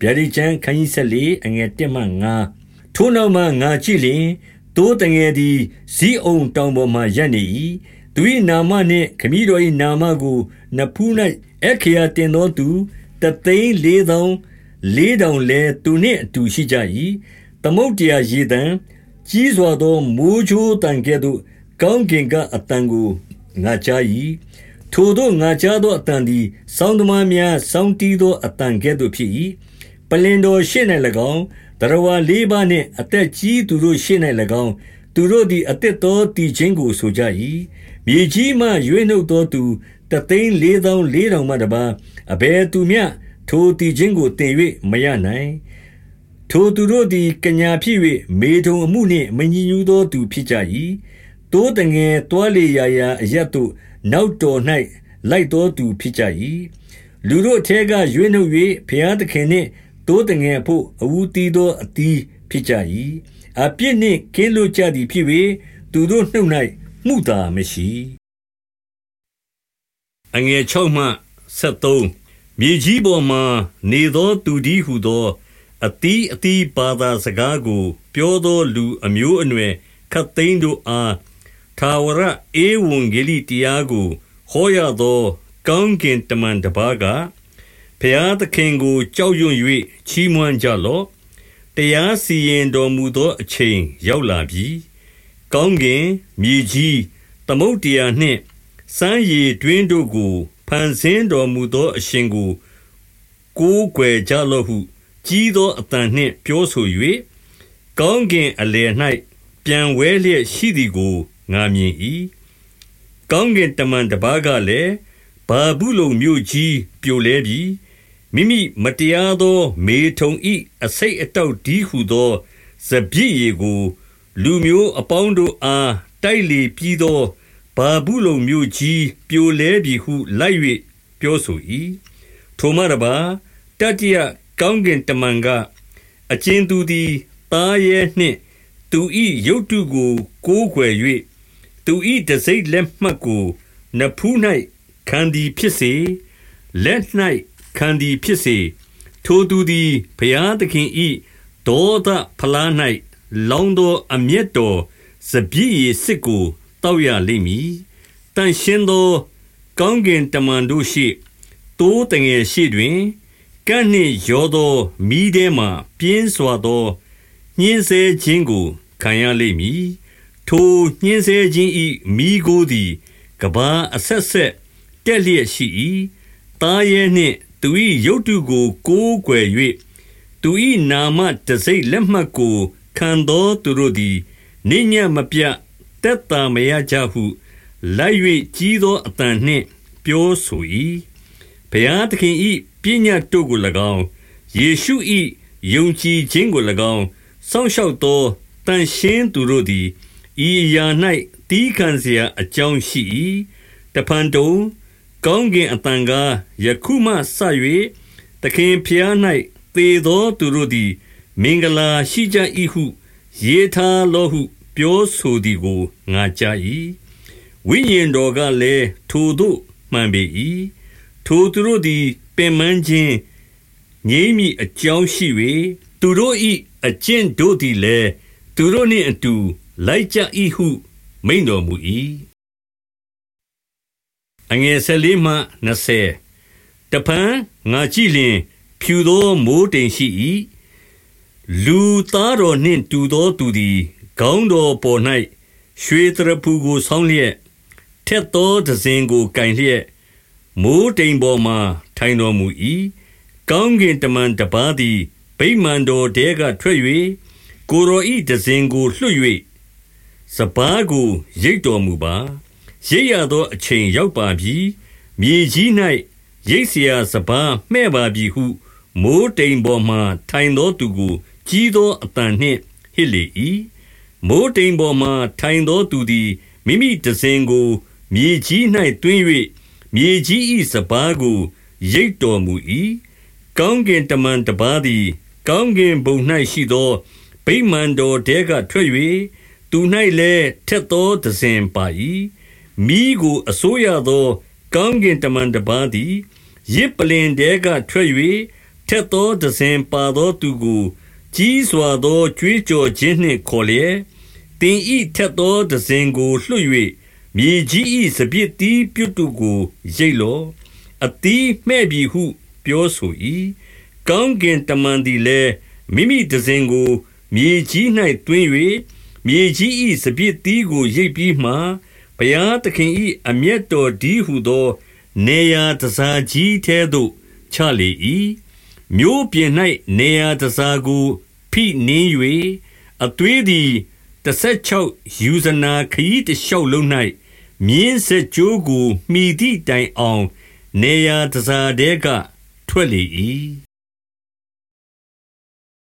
ဗျာဒိတ်ကျမ်းခန်းကြီးဆက်လေအငယ်1မှ9ထိုနောက်မှငါကြည့်လျင်တိုးတငယ်သည်ဇီးအုံတောင်ပေါ်မှရပ်နေ၏သူ၏နာမနှင့်ခမည်းတော်၏နာမကိုနဖူး၌အခရာတင်သောသူတသိန်းလေးသောလေးတောင်လဲသူနှင့်အတူရှိကြ၏သမုတ်တရားရေတံကြီးစွာသောမိုးချိုးတန်ကဲ့သို့ကောင်းကင်ကအတန်ကိုငါကြား၏ထိုတို့ငါကြားသောအတန်သည်စောင်းသမားများစောင်းတီးသောအတန်ကဲ့သို့ဖြစ်၏ ပလင်တော်ရှေ့၌၎င်းတရဝါလေးပါးနှင့်အသက်ကြီးသူတို့ရှေ့၌၎င်းသူတို့သည်အသက်တော်တည်ခြင်းကိုဆိုကြ၏မြေကြီးမှရွေးနှုတ်သောသူတသိန်းလေးသောလေးတောင်မှတပါအဘယ်သူမျှထိုတည်ခြင်းကိုတင်၍မရနိုင်ထိုသူတို့သည်ကညာဖြစ်၍မေထုံအမှုနှင့်မညီညူသောသူဖြစ်ကြ၏တိုးတငယ်တွားလေရာရာအရတ်တို့နောက်တော်၌လိုက်တော်သူဖြစ်ကြ၏လူတို့အထက်ကရွေးနှုတ်၍ဘုရားသခင်နှင့် တိုးတငယ်ဖို့အဝူတီးသောအတီးဖြစ်ကြ၏အပြစ်နှင့်ကင်းလွတ်ကြသည်ဖြစ်၍သူတို့နှုတ်၌မှုသာမရှိအငယ်6မှ73မြေကြီးပေါ်မှနေသောသူဒီဟုသောအတီးအတီးဘာသာစကားကို ပြောသောလူအမျိုးအနွယ်ခတ်သိမ်းတို့အားထာဝရဧဝံဂေလိတရားကိုဟောရသော ကောင်းကင်တမန်တပါးက ဖျားသခင်ကို ကြောက်ရွံ့၍ချီးမွမ်းကြလော့ တရားစီရင်တော်မူသော အချိန်ရောက်လာပြီ ကောင်းကင် မြေကြီး သမုတ်တရားနှင့် စမ်းရည်တွင်းတို့ကို ဖန်ဆင်းတော်မူသော အရှင်ကို ကိုးကွယ်ကြလော့ဟု ကြီးသောအတန်နှင့် ပြောဆို၍ကောင်းကင်အလယ်၌ပြန်ဝဲလျက်ရှိသည်ကို ငါမြင်၏ကောင်းကင်တမန်တပါးကလည်းဘာဘူးလုံမြို့ကြီး ပြိုလဲပြီ မိမိမတရားသော မေထုံဤအစိတ်အတောက်ဒီဟုသော စပြည့်ရီကို လူမျိုးအပေါင်းတို့အား တိုက်လေပြီးသောဘာဘူးလုံမြို့ကြီး ပြိုလဲပြီဟု လိုက်၍ပြောဆို၏ထိုမှတပါတတိယကောင်းကင်တမန်က အကျဉ်သူသည် သားရဲနှင့် သူ၏ရုတ်တုကို ကိုးကွယ်၍သူ၏တစိမ့်လက်မှတ်ကို နဖူး၌ခံသည်ဖြစ်စေ လက်၌ ခံသည်ဖြစ်စေထိုသူသည်ဘုရားသခင်၏ဒေါသဖလား၌လောင်းသောအမျက်တော်စပြည့်ရစစ်ကိုတောက်ရလိမ့်မည်တန်ရှင်းသော ကောင်းကင်တမန်တို့ရှိတိုးတငယ်ရှိတွင်ကန့်နှင့်ရောသောမိထဲမှပြင်းစွာသောညှင်းဆဲခြင်းကိုခံရလိမ့်မည်ထိုညှင်းဆဲခြင်းဤမိကိုသည်ကဘာအဆက်ဆက်တက်လျက်ရှိ၏တားရဲနှင့် သူ၏ရုပ်တုကို ကိုးကွယ်၍သူ၏နာမတံဆိပ်လက်မှတ်ကို ခံသောသူတို့သည် နေ့ညဉ့်မပြတ် သက်သာမရကြဟု လိုက်၍ကြီးသောအသံနှင့် ပြောဆို၏။ဘုရားသခင်၏ပညတ်တို့ကို၎င်း၊ယေရှု၏ယုံကြည်ခြင်းကို၎င်း စောင့်ရှောက်သော သန့်ရှင်းသူတို့သည် ဤအရာ၌သည်းခံစရာအကြောင်းရှိ၏။တဖန်တုံ ကောင်းကင်အတန်ကားယခုမှဆ၍သခင်ဖျား၌သေသောသူတို့သည် မင်္ဂလာရှိကြ၏ဟု ရေးထားလောဟုပြောဆိုသည်ကိုငါကြား၏ဝိညာဉ်တော်ကလည်းထိုတို့မှန်ပေ၏ထိုသူတို့သည်ပင်မခြင်းငြိမ့်မိအကြောင်းရှိ၍သူတို့၏အကျင့်တို့သည်လည်းသူတို့နှင့်အတူ လိုက်ကြ၏ဟု မိန်တော်မူ၏ အငယ်၁၄မှ20တပန်းငါကြည့်လျင် ဖြူသောမိုးတိမ်ရှိ၏လူသားတော်နှင့်တူသောသူသည်ခေါင်းတော်ပေါ်၌ရွှေတရဖူကိုဆောင်းလျက်ထက်သောဒဇင်ကိုကင်လျက်မိုးတိမ်ပေါ်မှထိုင်တော်မူ၏ကောင်းကင်တမန်တပါးသည်ဗိမာန်တော်တဲကထွက်၍ကိုရောဤဒဇင်ကိုလွှတ်၍စပားကိုရိတ်တော်မူပါ ရိတ်ရသောအချိန်ရောက်ပါပြီမြေကြီး၌ရိတ်เสียစပားမှဲ့ပါပြီဟု မိုးတိမ်ပေါ်မှထိုင်သောသူကို ကြီးသောအတန်နှင့်ဟစ်လေ၏မိုးတိမ်ပေါ်မှထိုင်သောသူသည်မိမိတစဉ်ကို မြေကြီး၌တွင်း၍မြေကြီး၏စပားကိုရိတ်တော်မူ၏ကောင်းကင်တမန်တပါးသည် ကောင်းကင်ဘုံ၌ရှိသောဗိမာန်တော်တဲကထွက်၍သူ၌လည်းထက်သောတစဉ်ပါ၏ မိကိုအစိုးရသော ကောင်းကင်တမန်တပါးသည်ရစ်ပလင်တဲကထွက်၍ထက်သောတစဉ်ပါသောသူကို ကြီးစွာသောကြွေးကြော်ခြင်းနှင့်ခေါ်လျက်၊တင်ဤထက်သောတစဉ်ကိုလွှတ်၍မြေကြီး၏စပြစ်သီးပြုတ်တို့ကိုရိတ်လော့အသီးမှဲ့ပြီဟု ပြောဆို၏။ကောင်းကင်တမန်သည်လည်းမိမိတစဉ်ကို မြေကြီး၌သွင်း၍မြေကြီး၏စပြစ်သီးကိုရိတ်ပြီးမှ ဘုရားသခင်၏အမျက်တော်ဒီဟုသော နေရာတစားကြီးထဲသို့ ချလေ၏။မြို့ပြင်၌နေရာတစားကို ဖိနင်း၍အသွေးသည်တဆက်ချောက်ယူဇနာခရီးတလျှောက်လုံး၌မြင်းဆက်ကြိုးကိုမှီသည့်တိုင်အောင် နေရာတစားတဲကထွက်လေ၏